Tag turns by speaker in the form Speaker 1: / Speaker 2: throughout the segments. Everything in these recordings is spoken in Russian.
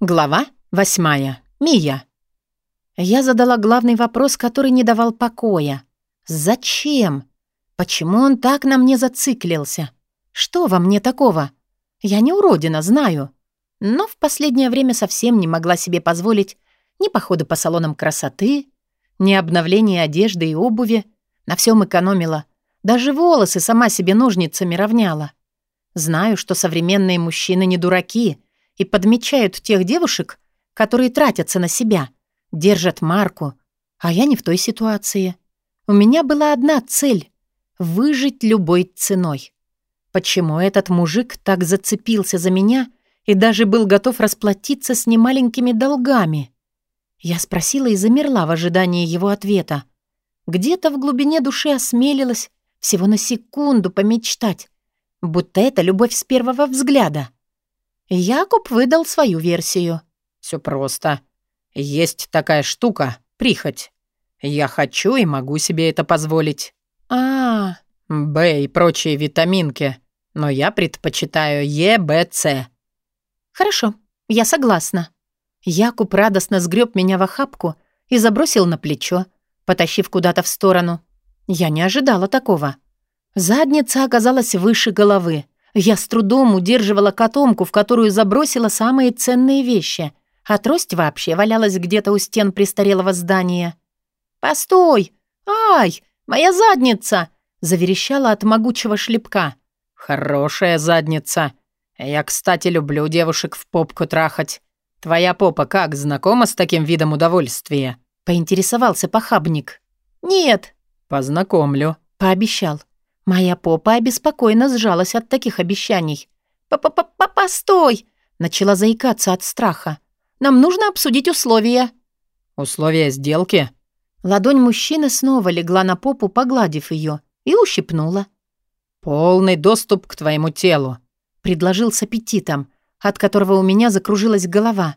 Speaker 1: Глава восьмая. Мия. Я задала главный вопрос, который не давал покоя. Зачем? Почему он так на мне зациклился? Что во мне такого? Я не уродина, знаю. Но в последнее время совсем не могла себе позволить ни походы по салонам красоты, ни обновления одежды и обуви. На всем экономила. Даже волосы сама себе ножницами равняла. Знаю, что современные мужчины не дураки — и подмечают тех девушек, которые тратятся на себя, держат марку, а я не в той ситуации. У меня была одна цель — выжить любой ценой. Почему этот мужик так зацепился за меня и даже был готов расплатиться с немаленькими долгами? Я спросила и замерла в ожидании его ответа. Где-то в глубине души осмелилась всего на секунду помечтать, будто это любовь с первого взгляда. Якуб выдал свою версию.
Speaker 2: Все просто. Есть такая штука — прихоть. Я хочу и могу себе это позволить.
Speaker 1: А, -а,
Speaker 2: -а. Б и прочие витаминки. Но я предпочитаю Е, Б, С.
Speaker 1: Хорошо, я согласна. Якуб радостно сгреб меня в охапку и забросил на плечо, потащив куда-то в сторону. Я не ожидала такого. Задница оказалась выше головы. Я с трудом удерживала котомку, в которую забросила самые ценные вещи, а трость вообще валялась где-то у стен престарелого здания. «Постой! Ай, моя задница!» — заверещала от могучего шлепка.
Speaker 2: «Хорошая задница. Я, кстати, люблю девушек в попку трахать. Твоя попа как, знакома с таким видом удовольствия?»
Speaker 1: — поинтересовался похабник. «Нет».
Speaker 2: «Познакомлю», —
Speaker 1: пообещал. Моя попа обеспокоенно сжалась от таких обещаний. «П-п-п-постой!» Начала заикаться от страха. «Нам нужно обсудить условия».
Speaker 2: «Условия сделки?»
Speaker 1: Ладонь мужчины снова легла на попу, погладив ее, и ущипнула.
Speaker 2: «Полный доступ к твоему телу», —
Speaker 1: предложил с аппетитом, от которого у меня закружилась голова.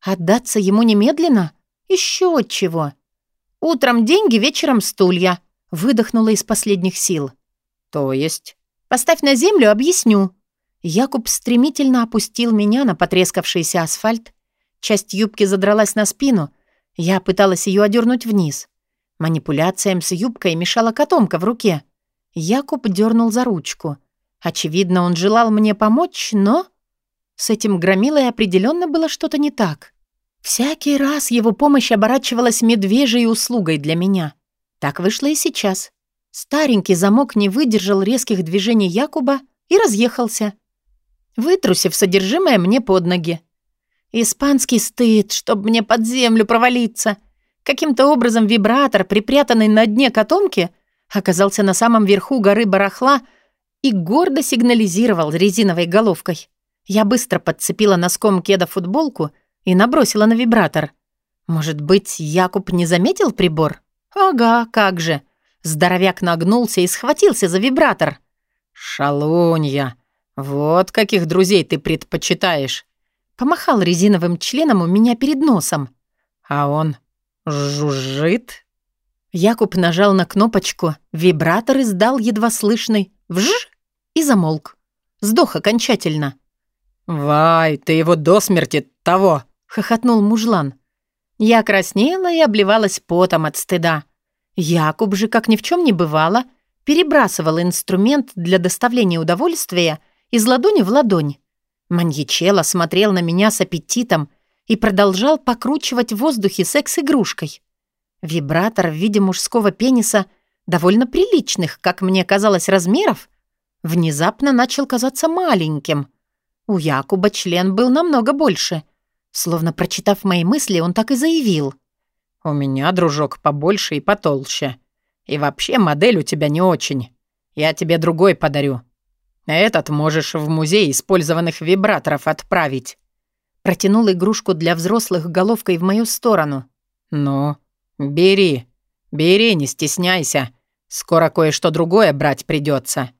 Speaker 1: «Отдаться ему немедленно? Еще чего?» «Утром деньги, вечером стулья», — выдохнула из последних сил.
Speaker 2: «То есть?»
Speaker 1: «Поставь на землю, объясню». Якуб стремительно опустил меня на потрескавшийся асфальт. Часть юбки задралась на спину. Я пыталась ее одернуть вниз. Манипуляциям с юбкой мешала котомка в руке. Якуб дернул за ручку. Очевидно, он желал мне помочь, но... С этим громилой определенно было что-то не так. Всякий раз его помощь оборачивалась медвежьей услугой для меня. Так вышло и сейчас. Старенький замок не выдержал резких движений Якуба и разъехался, вытрусив содержимое мне под ноги. Испанский стыд, чтоб мне под землю провалиться. Каким-то образом вибратор, припрятанный на дне котомки, оказался на самом верху горы барахла и гордо сигнализировал резиновой головкой. Я быстро подцепила носком кеда футболку и набросила на вибратор. Может быть, Якуб не заметил прибор? Ага, как же. Здоровяк нагнулся и схватился за вибратор.
Speaker 2: «Шалунья! Вот каких друзей ты предпочитаешь!»
Speaker 1: Помахал резиновым членом у меня перед носом.
Speaker 2: «А он жужжит?»
Speaker 1: Якуб нажал на кнопочку, вибратор издал едва слышный «вжж» и замолк. Сдох окончательно.
Speaker 2: «Вай, ты его до смерти того!»
Speaker 1: — хохотнул мужлан. Я краснела и обливалась потом от стыда. Якуб же, как ни в чем не бывало, перебрасывал инструмент для доставления удовольствия из ладони в ладонь. Маньячелло смотрел на меня с аппетитом и продолжал покручивать в воздухе секс-игрушкой. Вибратор в виде мужского пениса, довольно приличных, как мне казалось, размеров, внезапно начал казаться маленьким. У Якуба член был намного больше. Словно прочитав мои мысли, он так и заявил —
Speaker 2: «У меня, дружок, побольше и потолще. И вообще модель у тебя не очень. Я тебе другой подарю. Этот можешь в музей использованных вибраторов отправить».
Speaker 1: Протянул игрушку для взрослых головкой в мою сторону.
Speaker 2: «Ну, бери. Бери, не стесняйся. Скоро кое-что другое брать придется.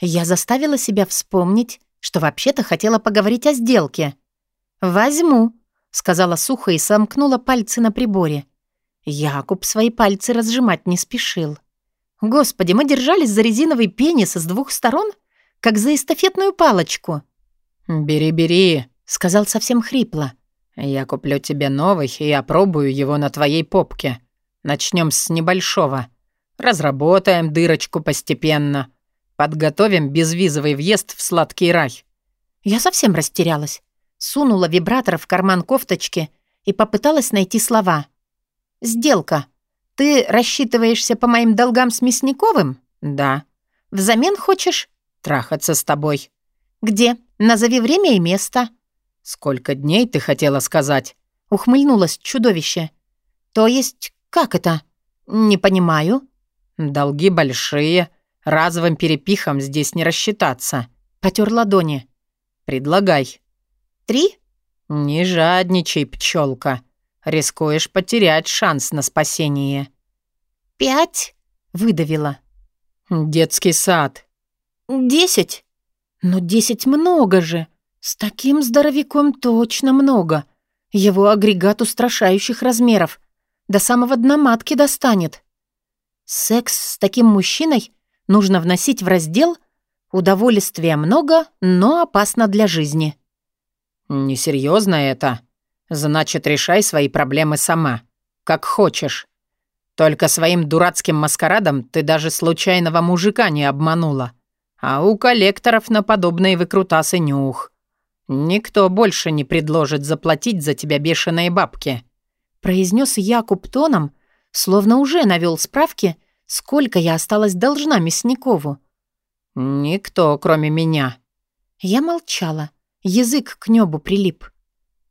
Speaker 1: Я заставила себя вспомнить, что вообще-то хотела поговорить о сделке. «Возьму», — сказала сухо и сомкнула пальцы на приборе. Якуб свои пальцы разжимать не спешил. Господи, мы держались за резиновый пенис с двух сторон, как за эстафетную палочку.
Speaker 2: «Бери, бери», —
Speaker 1: сказал совсем хрипло.
Speaker 2: «Я куплю тебе новый и опробую его на твоей попке. Начнем с небольшого. Разработаем дырочку постепенно. Подготовим безвизовый въезд в сладкий рай».
Speaker 1: Я совсем растерялась. Сунула вибратор в карман кофточки и попыталась найти слова. «Сделка. Ты рассчитываешься по моим долгам с Мясниковым?»
Speaker 2: «Да».
Speaker 1: «Взамен хочешь?»
Speaker 2: «Трахаться с тобой».
Speaker 1: «Где? Назови время и место».
Speaker 2: «Сколько дней ты хотела сказать?»
Speaker 1: Ухмыльнулось чудовище. «То есть, как это?» «Не понимаю».
Speaker 2: «Долги большие. Разовым перепихом здесь не рассчитаться».
Speaker 1: Потер ладони.
Speaker 2: «Предлагай».
Speaker 1: «Три?»
Speaker 2: «Не жадничай, пчелка. Рискуешь потерять шанс на спасение».
Speaker 1: «Пять?» — выдавила.
Speaker 2: «Детский сад».
Speaker 1: «Десять?» «Но десять много же. С таким здоровяком точно много. Его агрегат устрашающих размеров. До самого дна матки достанет. Секс с таким мужчиной нужно вносить в раздел «Удовольствия много, но опасно для жизни».
Speaker 2: «Несерьезно это. Значит, решай свои проблемы сама. Как хочешь. Только своим дурацким маскарадом ты даже случайного мужика не обманула. А у коллекторов на подобные выкрутасы нюх. Никто больше не предложит заплатить за тебя бешеные бабки»,
Speaker 1: произнес Якуб тоном, словно уже навел справки, сколько я осталась должна Мясникову.
Speaker 2: «Никто, кроме меня».
Speaker 1: Я молчала. Язык к небу прилип.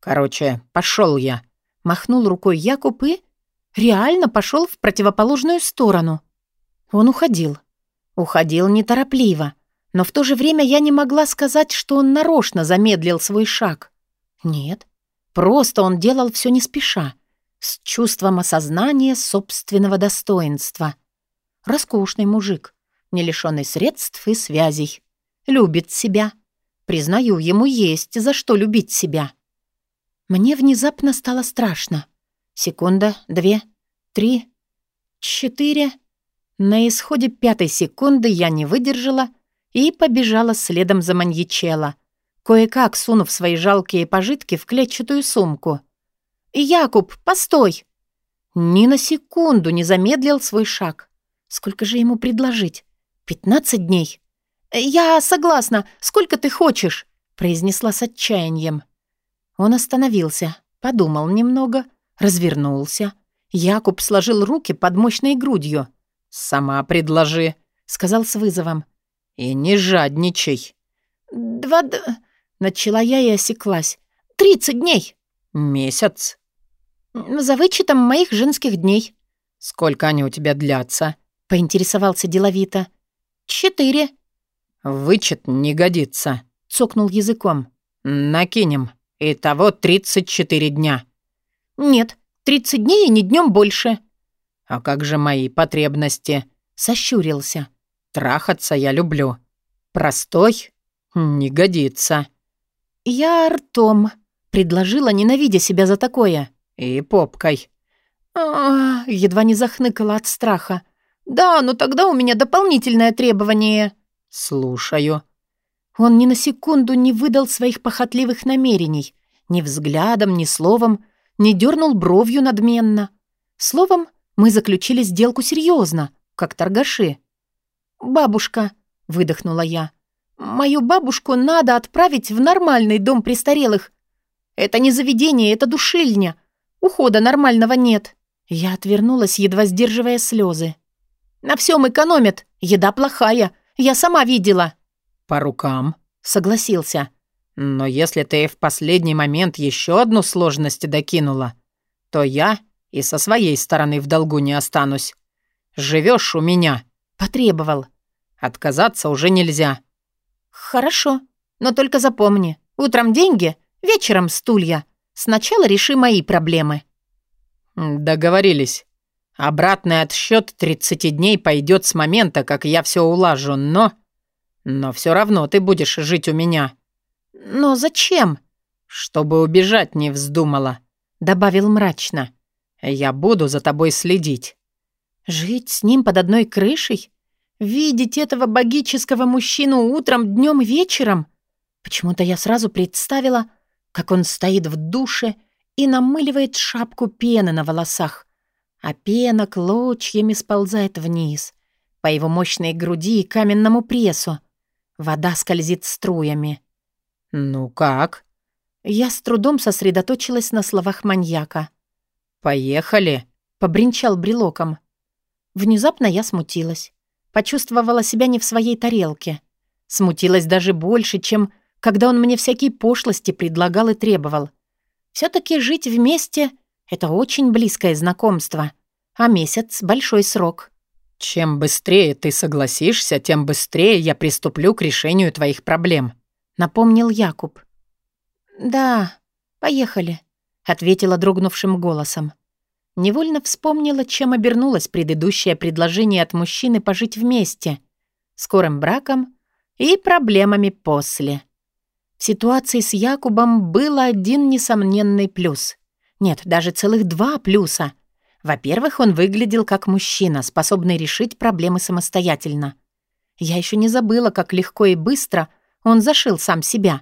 Speaker 2: «Короче, пошел я», —
Speaker 1: махнул рукой Якуб и... реально пошел в противоположную сторону. Он уходил. Уходил неторопливо, но в то же время я не могла сказать, что он нарочно замедлил свой шаг. Нет, просто он делал все не спеша, с чувством осознания собственного достоинства. Роскошный мужик, не лишенный средств и связей. Любит себя. Признаю, ему есть за что любить себя. Мне внезапно стало страшно. Секунда, две, три, четыре... На исходе пятой секунды я не выдержала и побежала следом за маньячелло, кое-как сунув свои жалкие пожитки в клетчатую сумку. «Якуб, постой!» Ни на секунду не замедлил свой шаг. Сколько же ему предложить? Пятнадцать дней? «Я согласна. Сколько ты хочешь?» произнесла с отчаянием. Он остановился, подумал немного, развернулся. Якуб сложил руки под мощной грудью.
Speaker 2: «Сама предложи», — сказал с вызовом. «И не жадничай».
Speaker 1: «Два...» — начала я и осеклась. «Тридцать дней».
Speaker 2: «Месяц».
Speaker 1: «За вычетом моих женских дней».
Speaker 2: «Сколько они у тебя длятся?»
Speaker 1: — поинтересовался деловито. «Четыре».
Speaker 2: «Вычет не годится», —
Speaker 1: цокнул языком.
Speaker 2: «Накинем. Итого тридцать четыре дня».
Speaker 1: «Нет, тридцать дней и не днем больше».
Speaker 2: «А как же мои потребности?»
Speaker 1: Сощурился.
Speaker 2: «Трахаться я люблю. Простой? Не годится».
Speaker 1: «Я ртом», — предложила, ненавидя себя за такое.
Speaker 2: «И попкой».
Speaker 1: А, едва не захныкала от страха. «Да, но тогда у меня дополнительное требование».
Speaker 2: «Слушаю».
Speaker 1: Он ни на секунду не выдал своих похотливых намерений. Ни взглядом, ни словом, не дернул бровью надменно. Словом, мы заключили сделку серьезно, как торгаши. «Бабушка», — выдохнула я, — «мою бабушку надо отправить в нормальный дом престарелых. Это не заведение, это душильня. Ухода нормального нет». Я отвернулась, едва сдерживая слезы. «На всем экономят. Еда плохая. Я сама видела».
Speaker 2: «По рукам», —
Speaker 1: согласился.
Speaker 2: «Но если ты в последний момент еще одну сложность докинула, то я и со своей стороны в долгу не останусь. Живешь у меня», —
Speaker 1: потребовал.
Speaker 2: «Отказаться уже нельзя».
Speaker 1: «Хорошо, но только запомни, утром деньги, вечером стулья. Сначала реши мои проблемы».
Speaker 2: «Договорились. Обратный отсчет 30 дней пойдет с момента, как я все улажу, но... Но все равно ты будешь жить у меня».
Speaker 1: «Но зачем?»
Speaker 2: «Чтобы убежать не вздумала», — добавил мрачно. Я буду за тобой следить».
Speaker 1: «Жить с ним под одной крышей? Видеть этого богического мужчину утром, днем и вечером?» Почему-то я сразу представила, как он стоит в душе и намыливает шапку пены на волосах, а пена клочьями сползает вниз, по его мощной груди и каменному прессу. Вода скользит струями.
Speaker 2: «Ну как?»
Speaker 1: Я с трудом сосредоточилась на словах маньяка.
Speaker 2: «Поехали!»
Speaker 1: — побринчал брелоком. Внезапно я смутилась. Почувствовала себя не в своей тарелке. Смутилась даже больше, чем когда он мне всякие пошлости предлагал и требовал. все таки жить вместе — это очень близкое знакомство, а месяц — большой срок.
Speaker 2: «Чем быстрее ты согласишься, тем быстрее я приступлю к решению твоих проблем», —
Speaker 1: напомнил Якуб. «Да, поехали», — ответила дрогнувшим голосом. Невольно вспомнила, чем обернулось предыдущее предложение от мужчины пожить вместе, скорым браком и проблемами после. В ситуации с Якубом был один несомненный плюс. Нет, даже целых два плюса. Во-первых, он выглядел как мужчина, способный решить проблемы самостоятельно. Я еще не забыла, как легко и быстро он зашил сам себя.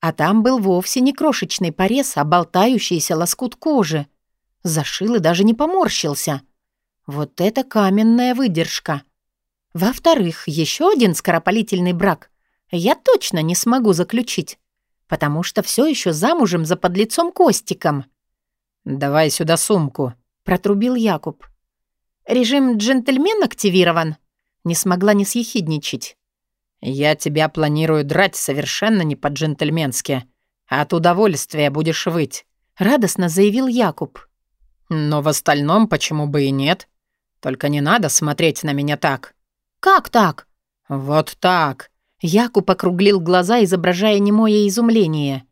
Speaker 1: А там был вовсе не крошечный порез, а болтающийся лоскут кожи — Зашил и даже не поморщился. Вот это каменная выдержка. Во-вторых, еще один скоропалительный брак я точно не смогу заключить, потому что все еще замужем за подлецом Костиком.
Speaker 2: «Давай сюда сумку», —
Speaker 1: протрубил Якуб. «Режим джентльмен активирован?» Не смогла не съехидничать.
Speaker 2: «Я тебя планирую драть совершенно не по-джентльменски. От удовольствия будешь выть», — радостно заявил Якуб. Но в остальном почему бы и нет? Только не надо смотреть на меня так.
Speaker 1: Как так?
Speaker 2: Вот так.
Speaker 1: Якуб округлил глаза, изображая немое изумление.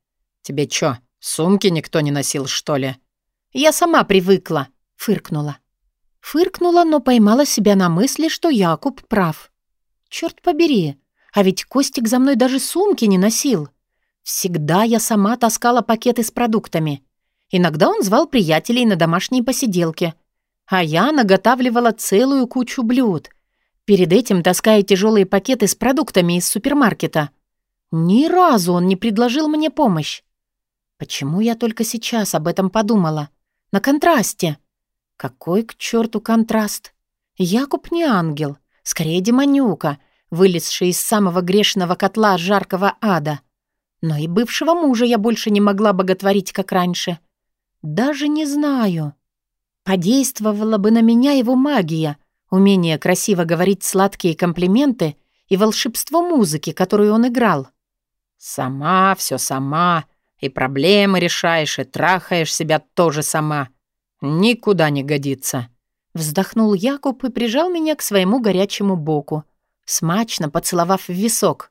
Speaker 2: Тебе чё, сумки никто не носил, что ли?
Speaker 1: Я сама привыкла, фыркнула. Фыркнула, но поймала себя на мысли, что Якуб прав. Черт побери, а ведь Костик за мной даже сумки не носил. Всегда я сама таскала пакеты с продуктами. Иногда он звал приятелей на домашние посиделки, а я наготавливала целую кучу блюд, перед этим таская тяжелые пакеты с продуктами из супермаркета. Ни разу он не предложил мне помощь. Почему я только сейчас об этом подумала? На контрасте. Какой к черту контраст? Якуб не ангел, скорее демонюка, вылезший из самого грешного котла жаркого ада. Но и бывшего мужа я больше не могла боготворить, как раньше. Даже не знаю. Подействовала бы на меня его магия, умение красиво говорить сладкие комплименты и волшебство музыки, которую он играл.
Speaker 2: «Сама, все сама, и проблемы решаешь, и трахаешь себя тоже сама. Никуда не годится».
Speaker 1: Вздохнул Якуб и прижал меня к своему горячему боку, смачно поцеловав в висок.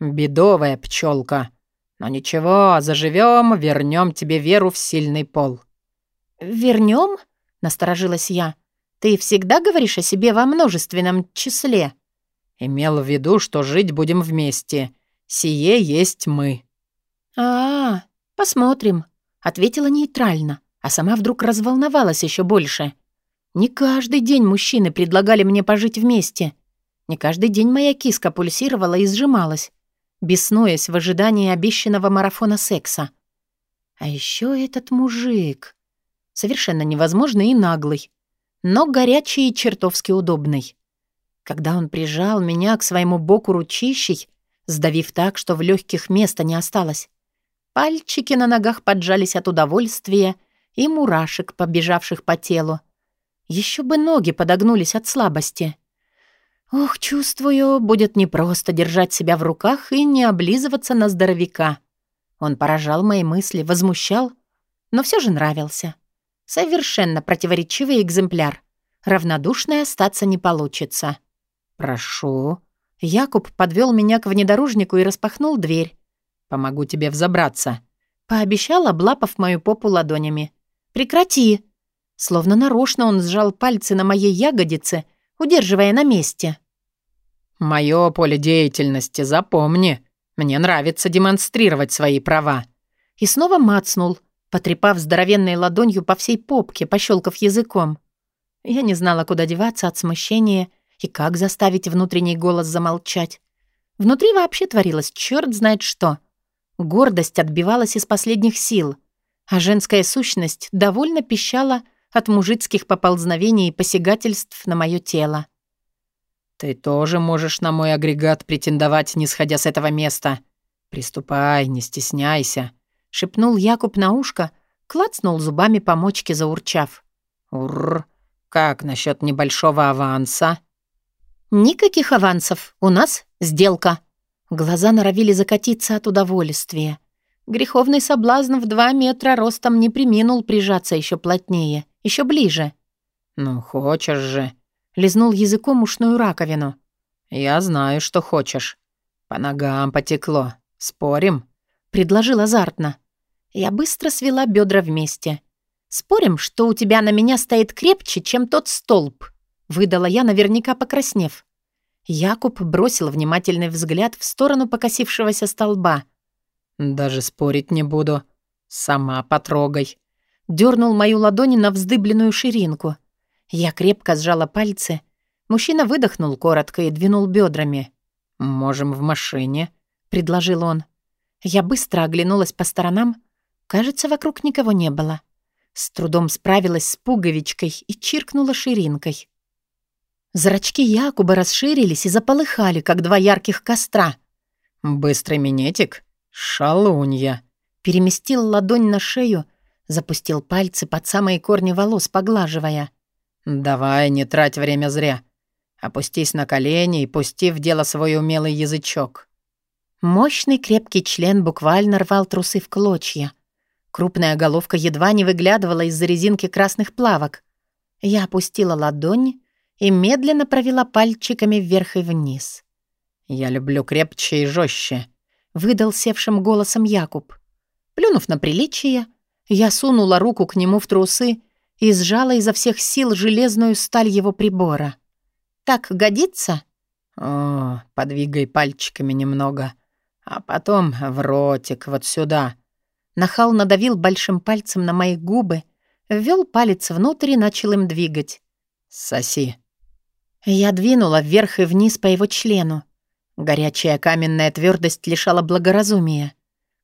Speaker 2: «Бедовая пчелка. Но ничего, заживем, вернем тебе веру в сильный пол».
Speaker 1: Вернем? насторожилась я. «Ты всегда говоришь о себе во множественном числе?»
Speaker 2: «Имел в виду, что жить будем вместе. Сие есть мы».
Speaker 1: А, -а, -а посмотрим», — ответила нейтрально, а сама вдруг разволновалась еще больше. «Не каждый день мужчины предлагали мне пожить вместе. Не каждый день моя киска пульсировала и сжималась беснуясь в ожидании обещанного марафона секса. А еще этот мужик. Совершенно невозможный и наглый, но горячий и чертовски удобный. Когда он прижал меня к своему боку ручищей, сдавив так, что в легких места не осталось, пальчики на ногах поджались от удовольствия и мурашек, побежавших по телу. Еще бы ноги подогнулись от слабости. Ох, чувствую, будет непросто держать себя в руках и не облизываться на здоровяка. Он поражал мои мысли, возмущал, но все же нравился. Совершенно противоречивый экземпляр. Равнодушной остаться не получится.
Speaker 2: «Прошу».
Speaker 1: Якуб подвел меня к внедорожнику и распахнул дверь.
Speaker 2: «Помогу тебе взобраться».
Speaker 1: Пообещал, облапав мою попу ладонями. «Прекрати!» Словно нарочно он сжал пальцы на моей ягодице, удерживая на месте.
Speaker 2: «Мое поле деятельности, запомни. Мне нравится демонстрировать свои права».
Speaker 1: И снова мацнул, потрепав здоровенной ладонью по всей попке, пощелкав языком. Я не знала, куда деваться от смущения и как заставить внутренний голос замолчать. Внутри вообще творилось черт знает что. Гордость отбивалась из последних сил. А женская сущность довольно пищала от мужицких поползновений и посягательств на мое тело.
Speaker 2: «Ты тоже можешь на мой агрегат претендовать, не сходя с этого места. Приступай, не стесняйся», —
Speaker 1: шепнул Якуб на ушко, клацнул зубами по мочке, заурчав.
Speaker 2: «Урр, как насчет небольшого аванса?»
Speaker 1: «Никаких авансов. У нас сделка». Глаза норовили закатиться от удовольствия. Греховный соблазн в два метра ростом не приминул прижаться еще плотнее, еще ближе.
Speaker 2: «Ну, хочешь же», —
Speaker 1: лизнул языком ушную раковину.
Speaker 2: «Я знаю, что хочешь. По ногам потекло. Спорим?»
Speaker 1: — предложил азартно. Я быстро свела бедра вместе. «Спорим, что у тебя на меня стоит крепче, чем тот столб?» — выдала я, наверняка покраснев. Якуб бросил внимательный взгляд в сторону покосившегося столба.
Speaker 2: «Даже спорить не буду. Сама потрогай».
Speaker 1: Дёрнул мою ладонь на вздыбленную ширинку. Я крепко сжала пальцы. Мужчина выдохнул коротко и двинул бедрами.
Speaker 2: «Можем в машине», — предложил он.
Speaker 1: Я быстро оглянулась по сторонам. Кажется, вокруг никого не было. С трудом справилась с пуговичкой и чиркнула ширинкой. Зрачки Якуба расширились и заполыхали, как два ярких костра.
Speaker 2: «Быстрый минетик? Шалунья!»
Speaker 1: Переместил ладонь на шею, запустил пальцы под самые корни волос, поглаживая.
Speaker 2: «Давай, не трать время зря. Опустись на колени и пусти в дело свой умелый язычок».
Speaker 1: Мощный крепкий член буквально рвал трусы в клочья. Крупная головка едва не выглядывала из-за резинки красных плавок. Я опустила ладонь и медленно провела пальчиками вверх и вниз.
Speaker 2: «Я люблю крепче и жестче», —
Speaker 1: выдал севшим голосом Якуб. Плюнув на приличие, я сунула руку к нему в трусы и сжала изо всех сил железную сталь его прибора. «Так годится?»
Speaker 2: «О, подвигай пальчиками немного, а потом в ротик, вот сюда».
Speaker 1: Нахал надавил большим пальцем на мои губы, ввел палец внутрь и начал им двигать.
Speaker 2: «Соси».
Speaker 1: Я двинула вверх и вниз по его члену. Горячая каменная твердость лишала благоразумия.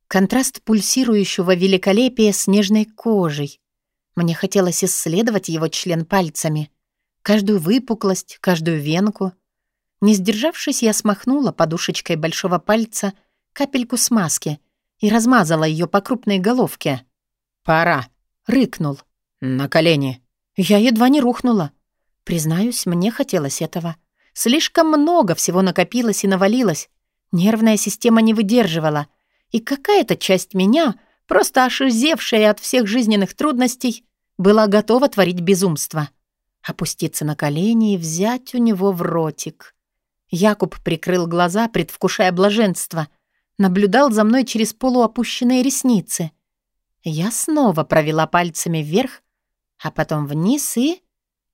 Speaker 1: Контраст пульсирующего великолепия с нежной кожей. Мне хотелось исследовать его член пальцами. Каждую выпуклость, каждую венку. Не сдержавшись, я смахнула подушечкой большого пальца капельку смазки и размазала ее по крупной головке.
Speaker 2: «Пора!»
Speaker 1: — рыкнул.
Speaker 2: «На колени!»
Speaker 1: Я едва не рухнула. Признаюсь, мне хотелось этого. Слишком много всего накопилось и навалилось. Нервная система не выдерживала. И какая-то часть меня, просто ошизевшая от всех жизненных трудностей, была готова творить безумство. Опуститься на колени и взять у него в ротик. Якуб прикрыл глаза, предвкушая блаженство. Наблюдал за мной через полуопущенные ресницы. Я снова провела пальцами вверх, а потом вниз и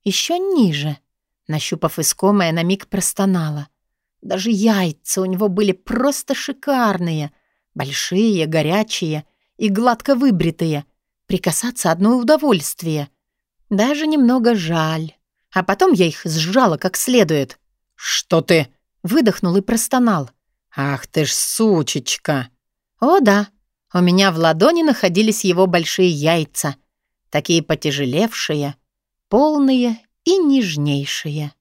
Speaker 1: еще ниже. Нащупав искомое, на миг простонала. Даже яйца у него были просто шикарные. Большие, горячие и гладко выбритые. Прикасаться одно удовольствие. Даже немного жаль. А потом я их сжала как следует.
Speaker 2: «Что ты?»
Speaker 1: — выдохнул и простонал.
Speaker 2: «Ах ты ж сучечка!»
Speaker 1: «О да, у меня в ладони находились его большие яйца, такие потяжелевшие, полные и нежнейшие.